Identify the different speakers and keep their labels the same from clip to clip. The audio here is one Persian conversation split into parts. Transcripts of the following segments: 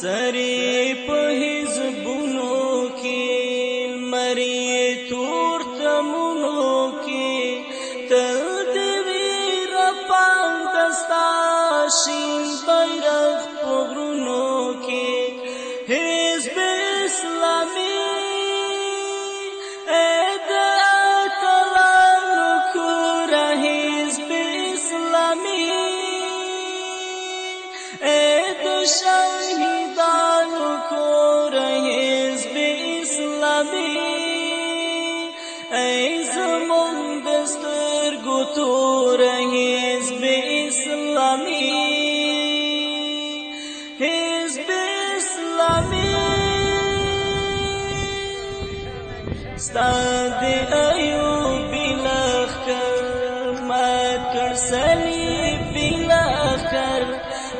Speaker 1: سری په حزبونو کې مری تور تمونو کې. تل دې ویر پام دستا شین بیرغ په غرونو کې. حزب اسلامي ای زمون دستر گتور حزب اسلامی حزب اسلامی ستاد ایوب بلخ کر ما کر سلیب بلخ کر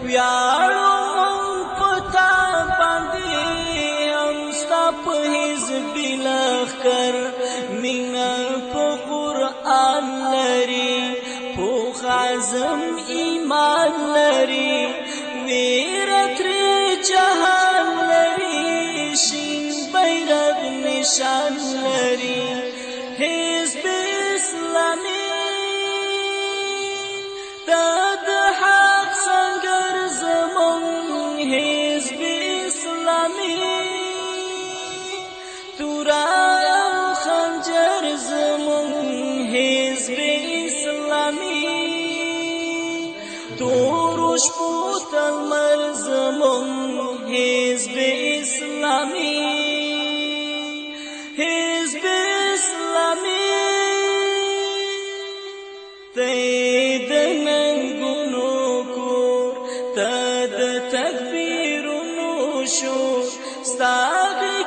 Speaker 1: ویارو عزم ایمان لري ویر تر جهان لري شین بیرغ نشان لري شور ستاغی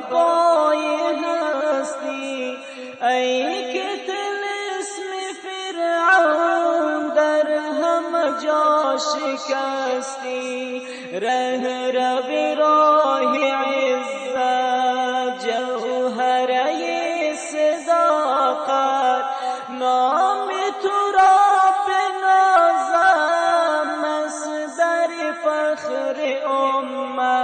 Speaker 1: بقای هستی. ای که اسم فرعون در همه جا شکستی. ره رو راه عزت جوهره صداقت. نام تو را به نازم مصدر فخر امت.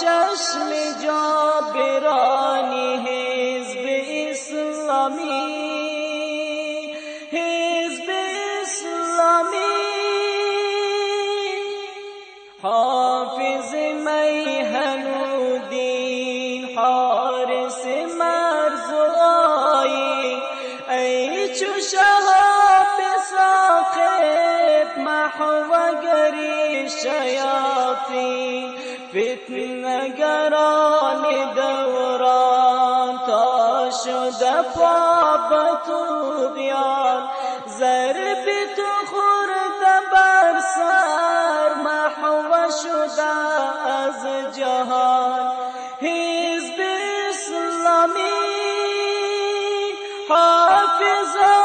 Speaker 1: چشم جابرانی حزب اسلامی حزب اسلامی. حافظ میهنودین حارس مرزوایی ای چو شهاب ساقب محوگری شیاطین. فتنگران دوران تا شده پابتو بیان. ضرب تو خورد بر سر محو شده از جهان. حزب اسلامی حافظان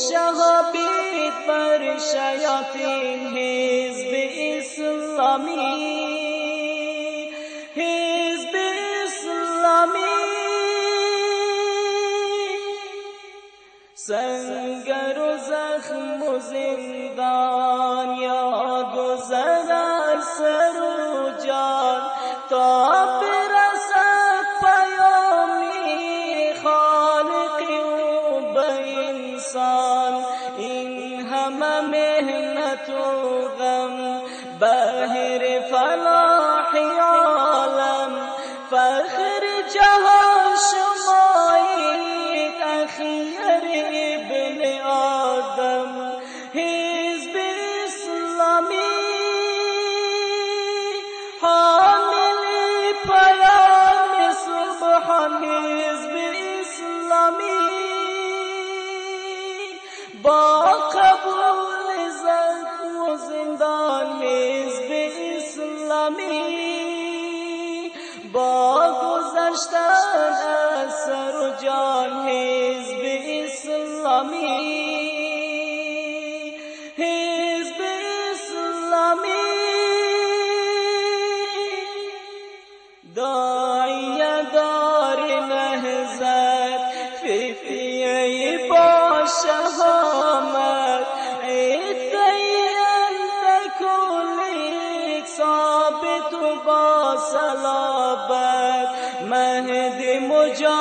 Speaker 1: شہبید پر شیاطین حزب اسلامی حزب اسلامی۔ سنگر و زخم و زندان یا گزران سرو هم محنت و غم بهر فلاح اسلامی با گذشتن از سر و جان حزب اسلامی. حزب اسلامی داعی دار نهزت فتیه با شهامت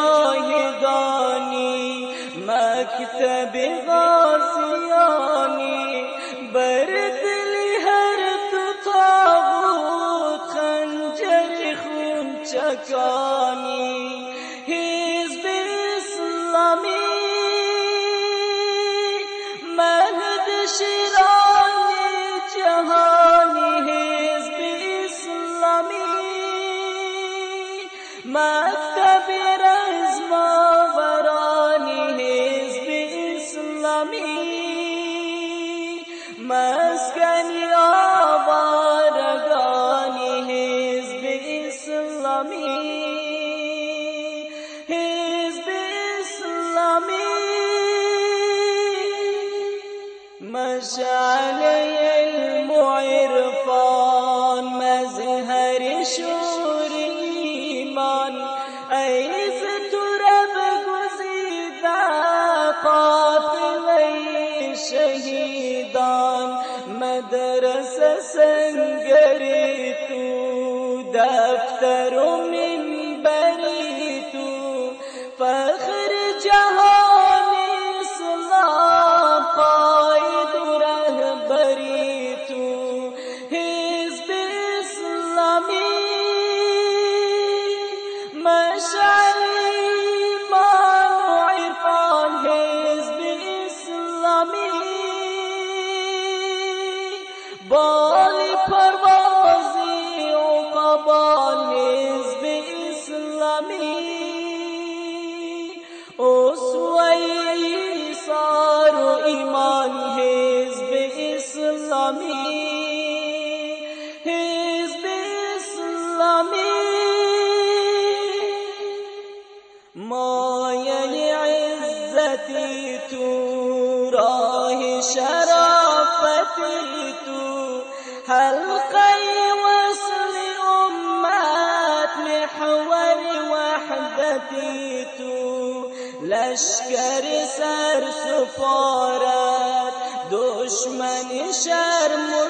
Speaker 1: مجاهدانی مکتب غازیانی بر دل هر تو تاغوت خنجر خون چکانی مسکنی آوارگانی أكثر عزتی تو راه شرافتی تو. حلقه وصل امت محور وحدتی تو. لشکر سر سفارت دشمن شرم و